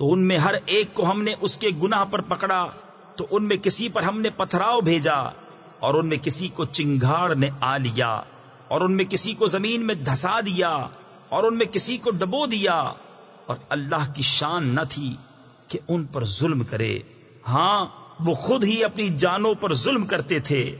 تو ان میں ہر ایک کو ہم نے اس کے گناہ پر پکڑا، تو ان میں کسی پر ہم نے پتھراؤ بھیجا، اور ان میں کسی کو چنگاڑ نے آ لیا، اور ان میں کسی کو زمین میں دھسا دیا، اور ان میں کسی کو ڈبو دیا۔ اور اللہ کی شان نہ تھی کہ ان پر ظلم کرے۔ ہاں وہ خود ہی اپنی جانوں پر ظلم کرتے تھے۔